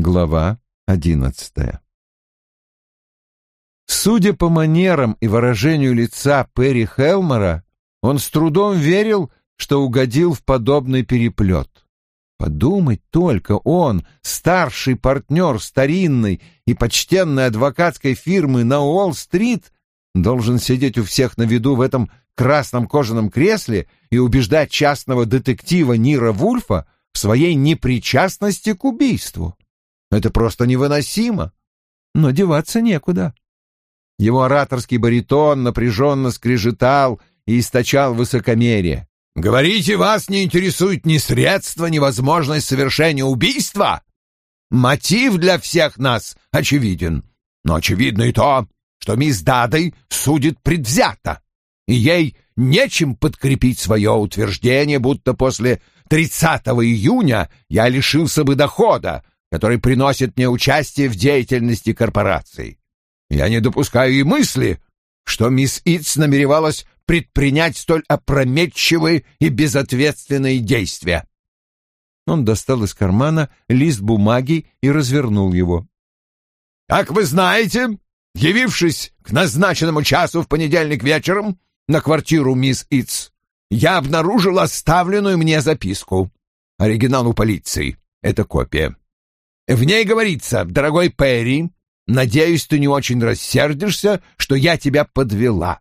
Глава одиннадцатая Судя по манерам и выражению лица Перри Хелмора, он с трудом верил, что угодил в подобный переплет. Подумать только, он, старший партнер старинной и почтенной адвокатской фирмы на Уолл-стрит, должен сидеть у всех на виду в этом красном кожаном кресле и убеждать частного детектива Нира Вульфа в своей непричастности к убийству. Это просто невыносимо. Но деваться некуда. Его ораторский баритон напряженно скрежетал и источал высокомерие. «Говорите, вас не интересует ни средства, ни возможность совершения убийства? Мотив для всех нас очевиден. Но очевидно и то, что мисс Дадой судит предвзято, и ей нечем подкрепить свое утверждение, будто после 30 июня я лишился бы дохода, который приносит мне участие в деятельности корпорации. Я не допускаю и мысли, что мисс Итс намеревалась предпринять столь опрометчивые и безответственные действия. Он достал из кармана лист бумаги и развернул его. «Как вы знаете, явившись к назначенному часу в понедельник вечером на квартиру мисс Итс, я обнаружил оставленную мне записку. Оригинал у полиции. Это копия. В ней говорится, дорогой Перри, надеюсь, ты не очень рассердишься, что я тебя подвела.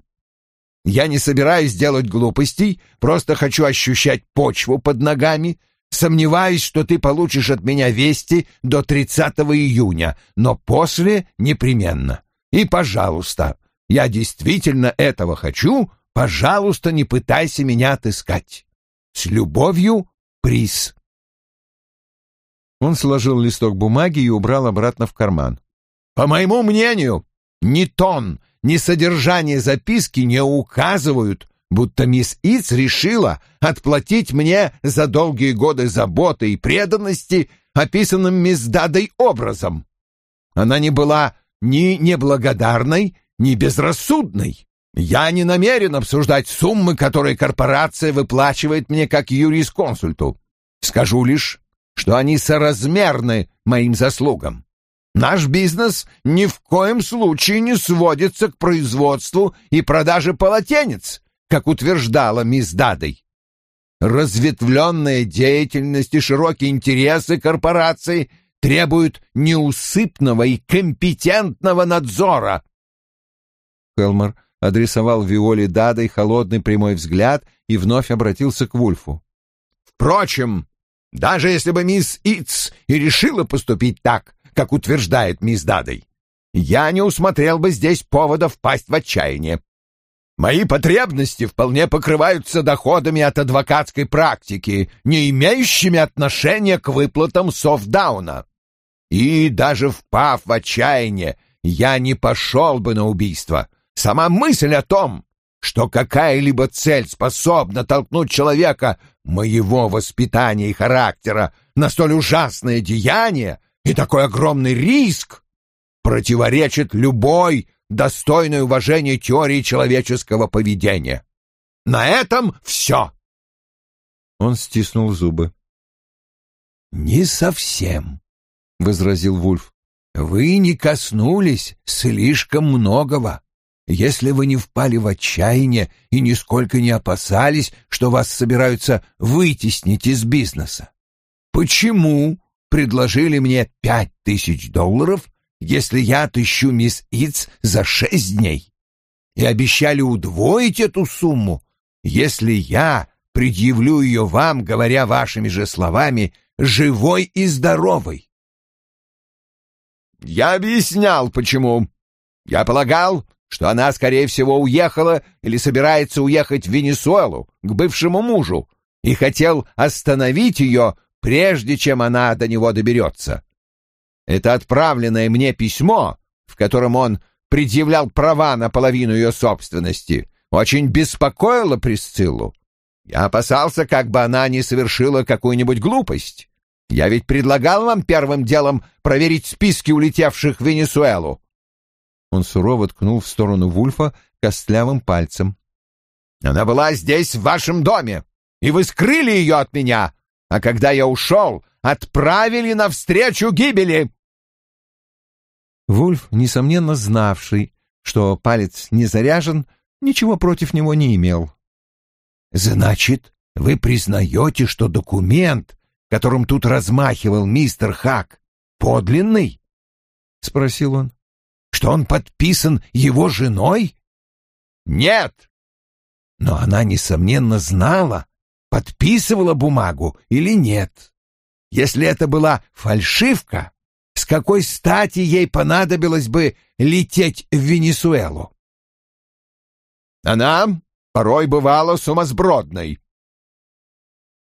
Я не собираюсь делать глупостей, просто хочу ощущать почву под ногами. Сомневаюсь, что ты получишь от меня вести до 30 июня, но после непременно. И, пожалуйста, я действительно этого хочу, пожалуйста, не пытайся меня отыскать. С любовью, Прис. Он сложил листок бумаги и убрал обратно в карман. «По моему мнению, ни тон, ни содержание записки не указывают, будто мисс Иц решила отплатить мне за долгие годы заботы и преданности описанным мисс Дадой образом. Она не была ни неблагодарной, ни безрассудной. Я не намерен обсуждать суммы, которые корпорация выплачивает мне как юрисконсульту. Скажу лишь, что они соразмерны моим заслугам. Наш бизнес ни в коем случае не сводится к производству и продаже полотенец, как утверждала мисс Дадой. Разветвленная деятельность и широкие интересы корпорации требуют неусыпного и компетентного надзора. Хелмер адресовал Виоле Дадой холодный прямой взгляд и вновь обратился к Вульфу. «Впрочем, даже если бы мисс Иц и решила поступить так, как утверждает мисс Дадай, я не усмотрел бы здесь повода впасть в отчаяние. Мои потребности вполне покрываются доходами от адвокатской практики, не имеющими отношения к выплатам софтдауна. И даже впав в отчаяние, я не пошел бы на убийство. Сама мысль о том, что какая-либо цель способна толкнуть человека моего воспитания и характера на столь ужасное деяние и такой огромный риск противоречит любой достойной уважения теории человеческого поведения. На этом все. Он стиснул зубы. «Не совсем», — возразил Вульф. «Вы не коснулись слишком многого. Если вы не впали в отчаяние и нисколько не опасались, что вас собираются вытеснить из бизнеса, почему предложили мне пять тысяч долларов, если я отыщу мисс Иц за шесть дней? И обещали удвоить эту сумму, если я предъявлю ее вам, говоря вашими же словами, живой и здоровой. Я объяснял, почему. Я полагал, что она, скорее всего, уехала или собирается уехать в Венесуэлу к бывшему мужу и хотел остановить ее, прежде чем она до него доберется. Это отправленное мне письмо, в котором он предъявлял права на половину ее собственности, очень беспокоило Присциллу. Я опасался, как бы она не совершила какую-нибудь глупость. Я ведь предлагал вам первым делом проверить списки улетевших в Венесуэлу. Он сурово ткнул в сторону Вульфа костлявым пальцем. «Она была здесь, в вашем доме, и вы скрыли ее от меня, а когда я ушел, отправили навстречу гибели!» Вульф, несомненно знавший, что палец не заряжен, ничего против него не имел. «Значит, вы признаете, что документ, которым тут размахивал мистер Хак, подлинный?» — спросил он что он подписан его женой? Нет. Но она, несомненно, знала, подписывала бумагу или нет. Если это была фальшивка, с какой стати ей понадобилось бы лететь в Венесуэлу? Она порой бывала сумасбродной.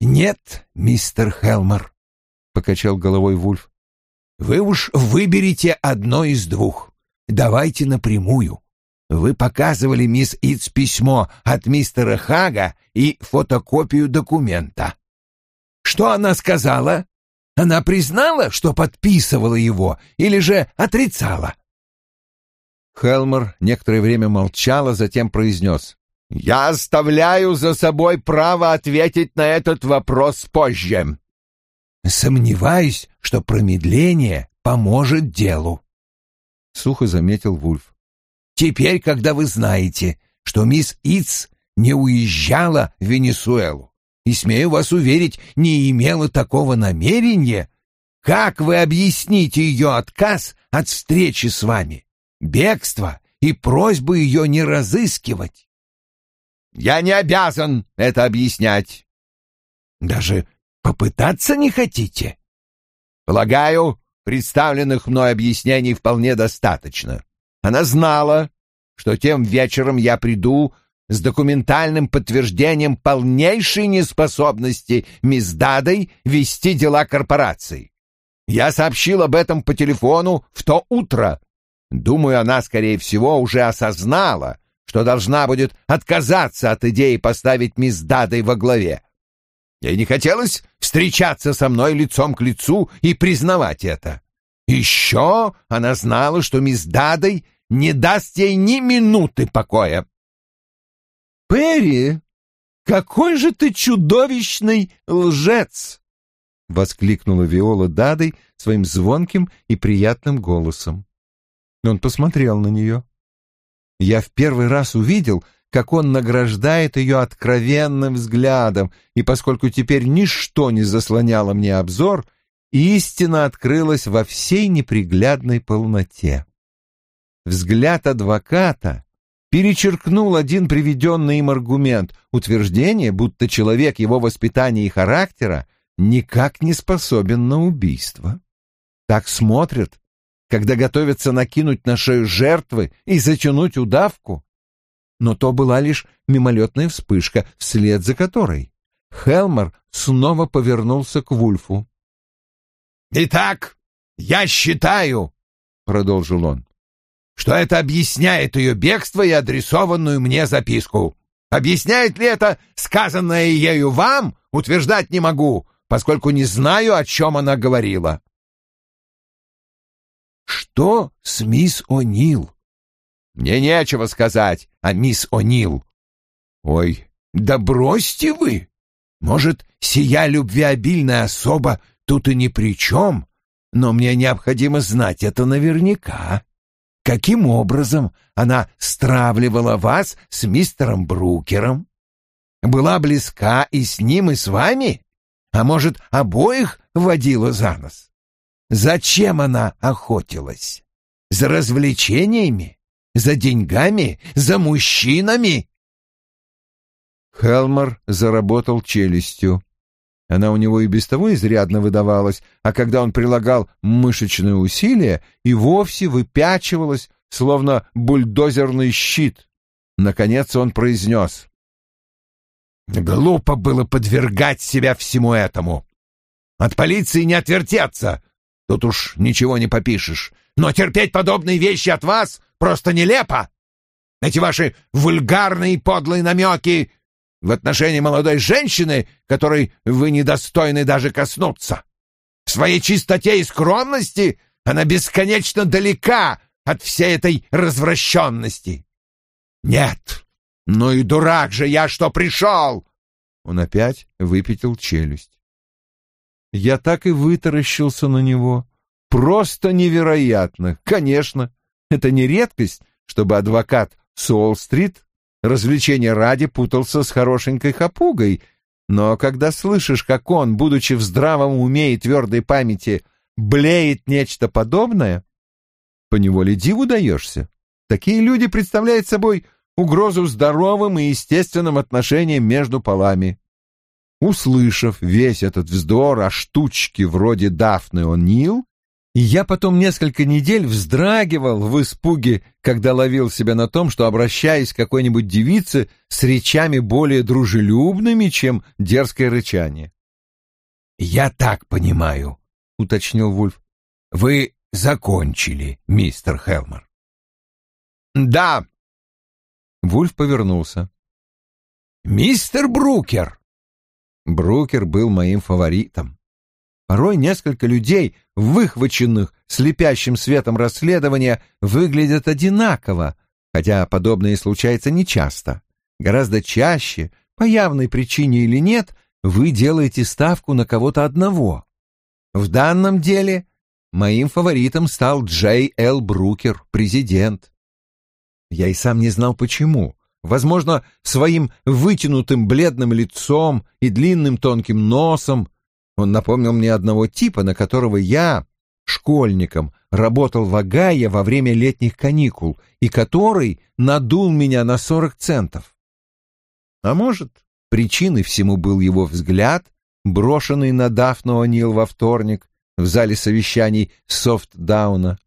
«Нет, мистер Хелмер», — покачал головой Вульф, — «вы уж выберите одно из двух давайте напрямую. Вы показывали мисс Иц письмо от мистера Хага и фотокопию документа. Что она сказала? Она признала, что подписывала его, или же отрицала? Хелмер некоторое время молчал, а затем произнес. «Я оставляю за собой право ответить на этот вопрос позже». «Сомневаюсь, что промедление поможет делу», — сухо заметил Вульф. «Теперь, когда вы знаете, что мисс Иц не уезжала в Венесуэлу и, смею вас уверить, не имела такого намерения, как вы объясните ее отказ от встречи с вами, бегство и просьбу ее не разыскивать?» «Я не обязан это объяснять». «Даже попытаться не хотите?» «Полагаю, Представленных мной объяснений вполне достаточно. Она знала, что тем вечером я приду с документальным подтверждением полнейшей неспособности мисс Дадой вести дела корпорации. Я сообщил об этом по телефону в то утро. Думаю, она, скорее всего, уже осознала, что должна будет отказаться от идеи поставить мисс Дадой во главе. Ей не хотелось встречаться со мной лицом к лицу и признавать это. Еще она знала, что мисс Дадой не даст ей ни минуты покоя. «Перри, какой же ты чудовищный лжец!» — воскликнула Виола Дадой своим звонким и приятным голосом. Он посмотрел на нее. Я в первый раз увидел, как он награждает ее откровенным взглядом, и поскольку теперь ничто не заслоняло мне обзор, истина открылась во всей неприглядной полноте. Взгляд адвоката перечеркнул один приведенный им аргумент, утверждение, будто человек его воспитания и характера никак не способен на убийство. Так смотрят, когда готовятся накинуть на шею жертвы и затянуть удавку но то была лишь мимолетная вспышка, вслед за которой Хелмер снова повернулся к Вульфу. «Итак, я считаю», — продолжил он, — «что это объясняет ее бегство и адресованную мне записку. Объясняет ли это сказанное ею вам, утверждать не могу, поскольку не знаю, о чем она говорила». «Что с мисс О'Нил?» Мне нечего сказать, а мисс О'Нил. Ой, да бросьте вы! Может, сия любвеобильная особа тут и ни при чем, но мне необходимо знать это наверняка. Каким образом она стравливала вас с мистером Брукером? Была близка и с ним, и с вами? А может, обоих водила за нос? Зачем она охотилась? За развлечениями? За деньгами? За мужчинами?» Хелмар заработал челюстью. Она у него и без того изрядно выдавалась, а когда он прилагал мышечные усилия, и вовсе выпячивалась, словно бульдозерный щит. Наконец он произнес. «Глупо было подвергать себя всему этому. От полиции не отвертеться. Тут уж ничего не попишешь но терпеть подобные вещи от вас просто нелепо. Эти ваши вульгарные и подлые намеки в отношении молодой женщины, которой вы недостойны даже коснуться. В своей чистоте и скромности она бесконечно далека от всей этой развращенности. Нет, ну и дурак же я, что пришел!» Он опять выпятил челюсть. Я так и вытаращился на него, просто невероятно. Конечно, это не редкость, чтобы адвокат Суолл-стрит развлечения ради путался с хорошенькой хапугой, но когда слышишь, как он, будучи в здравом уме и твердой памяти, блеет нечто подобное, поневоле диву даешься. Такие люди представляют собой угрозу здоровым и естественным отношениям между полами. Услышав весь этот вздор о штучке вроде Дафны О'Нил, и я потом несколько недель вздрагивал в испуге, когда ловил себя на том, что обращаюсь к какой-нибудь девице с речами более дружелюбными, чем дерзкое рычание. «Я так понимаю», — уточнил Вульф. «Вы закончили, мистер Хелмер». «Да». Вульф повернулся. «Мистер Брукер». Брукер был моим фаворитом. Порой несколько людей, выхваченных слепящим светом расследования, выглядят одинаково, хотя подобное случается нечасто. Гораздо чаще, по явной причине или нет, вы делаете ставку на кого-то одного. В данном деле моим фаворитом стал Джей Л. Брукер, президент. Я и сам не знал почему. Возможно, своим вытянутым бледным лицом и длинным тонким носом – он напомнил мне одного типа, на которого я, школьником, работал в Огайо во время летних каникул и который надул меня на сорок центов. А может, причиной всему был его взгляд, брошенный на Дафну О'Нил во вторник в зале совещаний Софтдауна.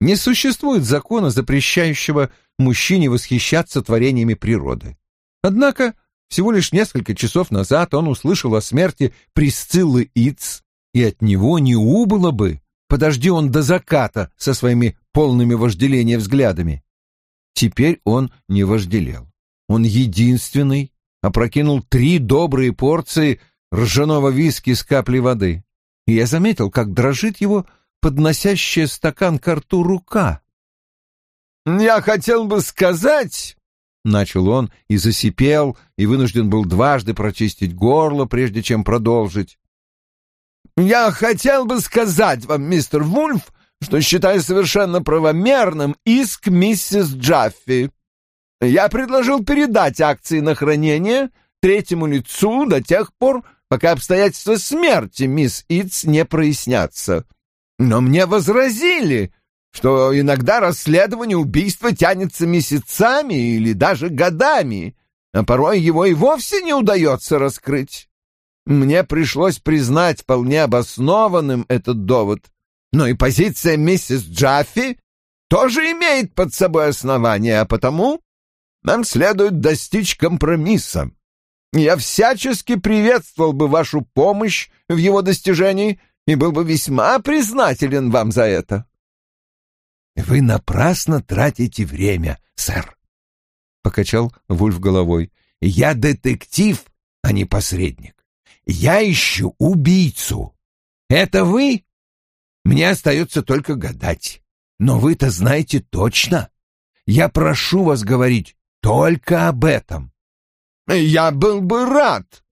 Не существует закона, запрещающего мужчине восхищаться творениями природы. Однако всего лишь несколько часов назад он услышал о смерти Присциллы Иц, и от него не убыло бы, подожди он до заката со своими полными вожделения взглядами. Теперь он не вожделел. Он единственный опрокинул три добрые порции ржаного виски с каплей воды. И я заметил, как дрожит его подносящая стакан к рту рука. «Я хотел бы сказать, Начал он и засипел, и вынужден был дважды прочистить горло, прежде чем продолжить. «Я хотел бы сказать вам, мистер Вульф, что считаю совершенно правомерным иск миссис Джаффи. Я предложил передать акции на хранение третьему лицу до тех пор, пока обстоятельства смерти мисс Итс не прояснятся. Но мне возразили, что иногда расследование убийства тянется месяцами или даже годами, а порой его и вовсе не удается раскрыть. Мне пришлось признать вполне обоснованным этот довод, но и позиция миссис Джаффи тоже имеет под собой основания, а потому нам следует достичь компромисса. Я всячески приветствовал бы вашу помощь в его достижении и был бы весьма признателен вам за это. Вы напрасно тратите время, сэр, покачал Вульф головой. Я детектив, а не посредник. Я ищу убийцу. Это вы? Мне остается только гадать. Но вы-то знаете точно. Я прошу вас говорить только об этом. Я был бы рад.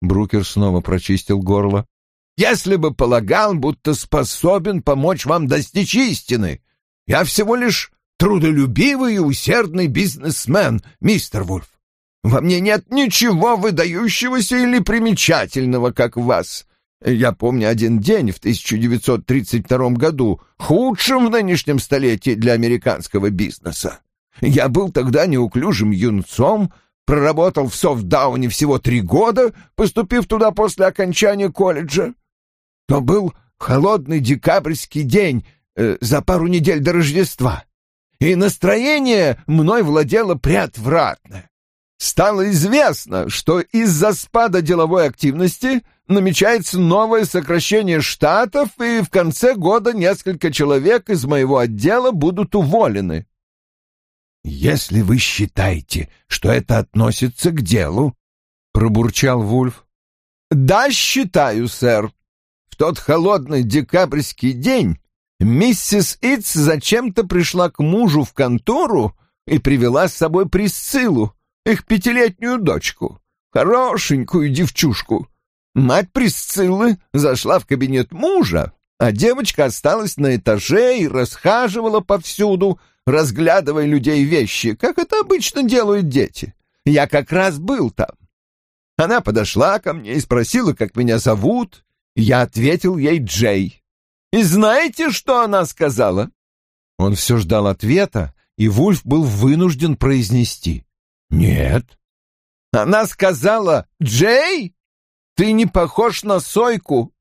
Брукер снова прочистил горло. Если бы полагал, будто способен помочь вам достичь истины, я всего лишь трудолюбивый и усердный бизнесмен, мистер Вульф. Во мне нет ничего выдающегося или примечательного, как в вас. Я помню один день в 1932 году, худшим в нынешнем столетии для американского бизнеса. Я был тогда неуклюжим юнцом, проработал в Софтдауне всего три года, поступив туда после окончания колледжа. Но был холодный декабрьский день, Э, за пару недель до Рождества, и настроение мной владело преотвратное. Стало известно, что из-за спада деловой активности намечается новое сокращение штатов, и в конце года несколько человек из моего отдела будут уволены. «Если вы считаете, что это относится к делу», — пробурчал Вульф. «Да, считаю, сэр. В тот холодный декабрьский день Миссис Итс зачем-то пришла к мужу в контору и привела с собой Присциллу, их пятилетнюю дочку, хорошенькую девчушку. Мать Присциллы зашла в кабинет мужа, а девочка осталась на этаже и расхаживала повсюду, разглядывая людей и вещи, как это обычно делают дети. Я как раз был там. Она подошла ко мне и спросила, как меня зовут. Я ответил ей Джей. И знаете, что она сказала?» Он все ждал ответа, и Вульф был вынужден произнести. «Нет». «Она сказала, Джей, ты не похож на Сойку».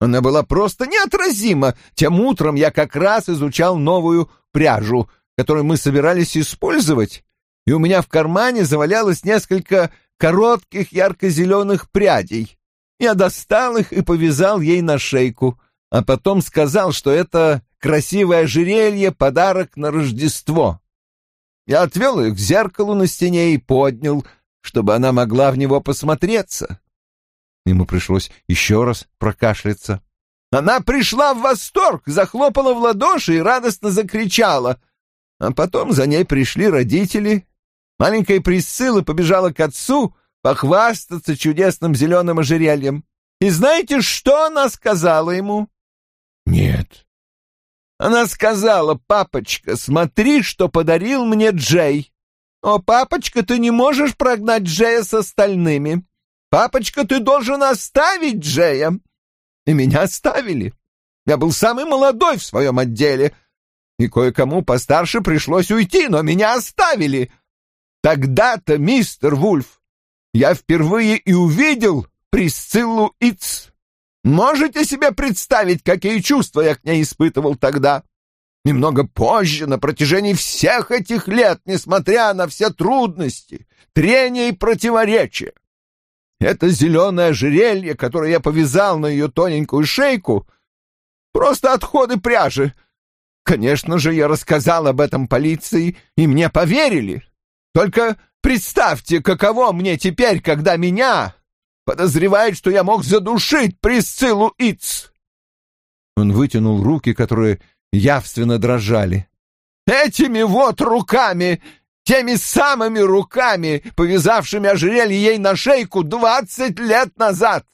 Она была просто неотразима. Тем утром я как раз изучал новую пряжу, которую мы собирались использовать, и у меня в кармане завалялось несколько коротких ярко-зеленых прядей. Я достал их и повязал ей на шейку а потом сказал, что это красивое ожерелье — подарок на Рождество. Я отвел ее к зеркалу на стене и поднял, чтобы она могла в него посмотреться. Ему пришлось еще раз прокашляться. Она пришла в восторг, захлопала в ладоши и радостно закричала. А потом за ней пришли родители. Маленькая Присцилла побежала к отцу похвастаться чудесным зеленым ожерельем. И знаете, что она сказала ему? Нет. Она сказала, папочка, смотри, что подарил мне Джей. О, папочка, ты не можешь прогнать Джея с остальными. Папочка, ты должен оставить Джея. И меня оставили. Я был самый молодой в своем отделе, и кое-кому постарше пришлось уйти, но меня оставили. Тогда-то, мистер Вульф, я впервые и увидел Присциллу Иц. Можете себе представить, какие чувства я к ней испытывал тогда? Немного позже, на протяжении всех этих лет, несмотря на все трудности, трения и противоречия. Это зеленое ожерелье, которое я повязал на ее тоненькую шейку, просто отходы пряжи. Конечно же, я рассказал об этом полиции, и мне поверили. Только представьте, каково мне теперь, когда меня, подозревает, что я мог задушить Присциллу Иц. Он вытянул руки, которые явственно дрожали. Этими вот руками, теми самыми руками, повязавшими ожерелье ей на шейку двадцать лет назад.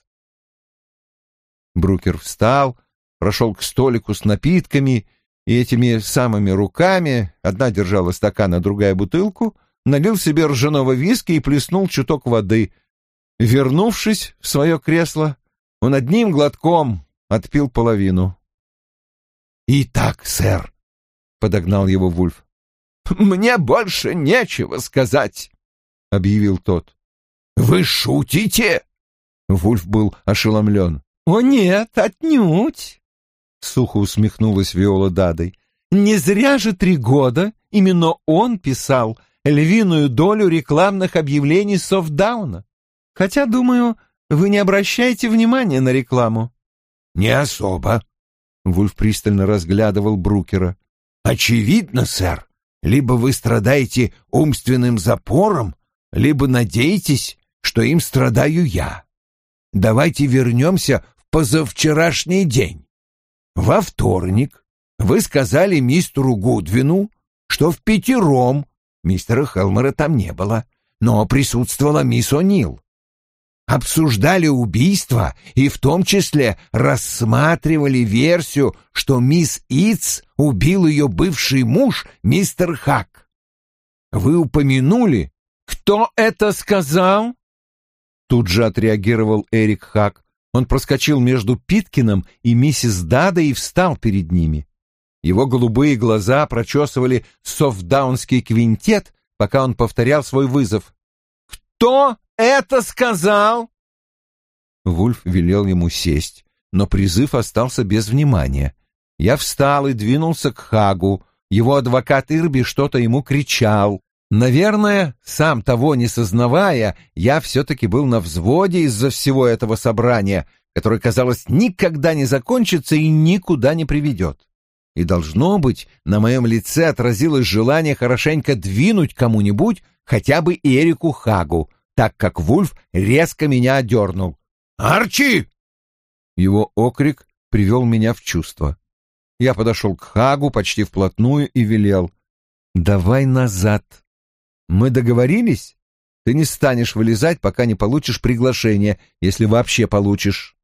Брукер встал, прошел к столику с напитками, и этими самыми руками, одна держала стакан, а другая бутылку, налил себе ржаного виски Вернувшись в свое кресло, он одним глотком отпил половину. «Итак, сэр», — подогнал его Вульф. «Мне больше нечего сказать», — объявил тот. «Вы шутите?» Вульф был ошеломлен. «О нет, отнюдь!» — сухо усмехнулась Виола Дадой. «Не зря же три года именно он писал львиную долю рекламных объявлений Софдауна. Хотя, думаю, вы не обращаете внимания на рекламу. Не особо. Вульф пристально разглядывал Брукера. Очевидно, сэр, либо вы страдаете умственным запором, либо надеетесь, что им страдаю я. Давайте вернемся в позавчерашний день. Во вторник вы сказали мистеру Гудвину, что в пятером мистера Хелмера там не было, но присутствовала мисс О'Нил обсуждали убийство и в том числе рассматривали версию, что мисс Иц убил ее бывший муж, мистер Хак. Вы упомянули, кто это сказал? Тут же отреагировал Эрик Хак. Он проскочил между Питкиным и миссис Дада и встал перед ними. Его голубые глаза прочесывали софтдаунский квинтет, пока он повторял свой вызов. «Кто это сказал?» Вульф велел ему сесть, но призыв остался без внимания. Я встал и двинулся к Хагу. Его адвокат Ирби что-то ему кричал. Наверное, сам того не сознавая, я все-таки был на взводе из-за всего этого собрания, которое, казалось, никогда не закончится и никуда не приведет. И, должно быть, на моем лице отразилось желание хорошенько двинуть кому-нибудь, хотя бы Эрику Хагу, так как Вульф резко меня дернул. «Арчи!» Его окрик привел меня в чувство. Я подошел к Хагу почти вплотную и велел. «Давай назад. Мы договорились? Ты не станешь вылезать, пока не получишь приглашение, если вообще получишь».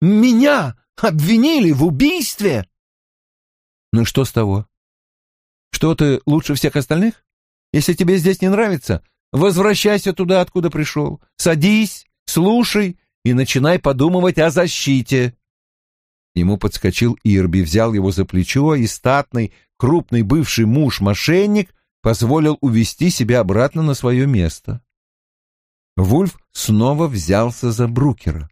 «Меня обвинили в убийстве?» «Ну что с того? Что ты лучше всех остальных? Если тебе здесь не нравится, Возвращайся туда, откуда пришел. Садись, слушай и начинай подумывать о защите. Ему подскочил Ирби, взял его за плечо, и статный, крупный бывший муж-мошенник позволил увести себя обратно на свое место. Вульф снова взялся за Брукера.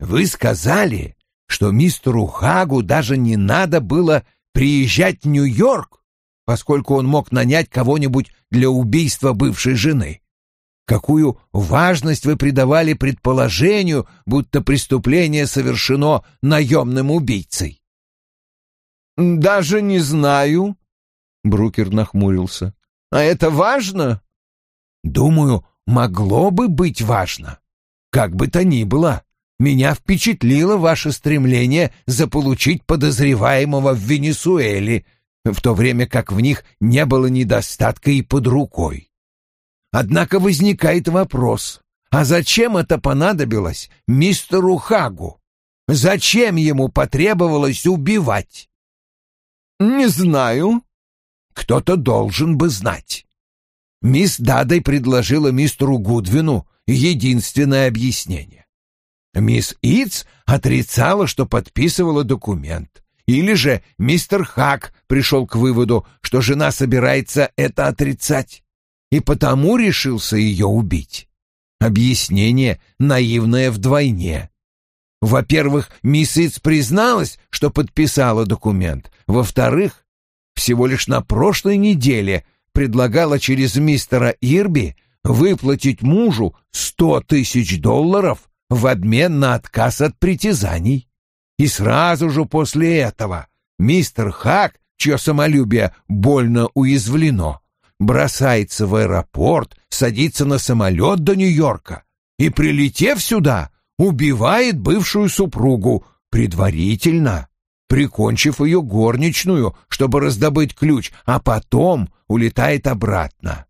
«Вы сказали, что мистеру Хагу даже не надо было приезжать в Нью-Йорк?» поскольку он мог нанять кого-нибудь для убийства бывшей жены. Какую важность вы придавали предположению, будто преступление совершено наемным убийцей? «Даже не знаю», — Брукер нахмурился. «А это важно?» «Думаю, могло бы быть важно. Как бы то ни было, меня впечатлило ваше стремление заполучить подозреваемого в Венесуэле, в то время как в них не было недостатка и под рукой. Однако возникает вопрос, а зачем это понадобилось мистеру Хагу? Зачем ему потребовалось убивать? Не знаю. Кто-то должен бы знать. Мисс Дадай предложила мистеру Гудвину единственное объяснение. Мисс Иц отрицала, что подписывала документ. Или же мистер Хак пришел к выводу, что жена собирается это отрицать, и потому решился ее убить. Объяснение наивное вдвойне. Во-первых, миссис призналась, что подписала документ. Во-вторых, всего лишь на прошлой неделе предлагала через мистера Ирби выплатить мужу сто тысяч долларов в обмен на отказ от притязаний. И сразу же после этого мистер Хак, чье самолюбие больно уязвлено, бросается в аэропорт, садится на самолет до Нью-Йорка и, прилетев сюда, убивает бывшую супругу предварительно, прикончив ее горничную, чтобы раздобыть ключ, а потом улетает обратно.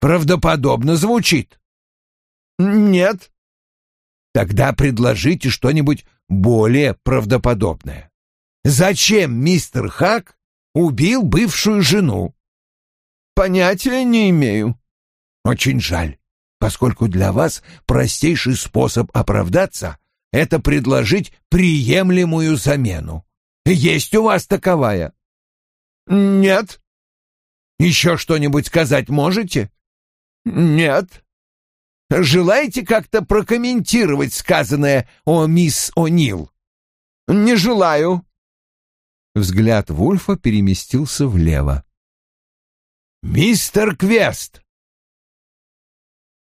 Правдоподобно звучит. «Нет», Тогда предложите что-нибудь более правдоподобное. Зачем мистер Хак убил бывшую жену? Понятия не имею. Очень жаль, поскольку для вас простейший способ оправдаться — это предложить приемлемую замену. Есть у вас таковая? Нет. Еще что-нибудь сказать можете? Нет. Желаете как-то прокомментировать сказанное о мисс О'Нил?» «Не желаю». Взгляд Вульфа переместился влево. «Мистер Квест!»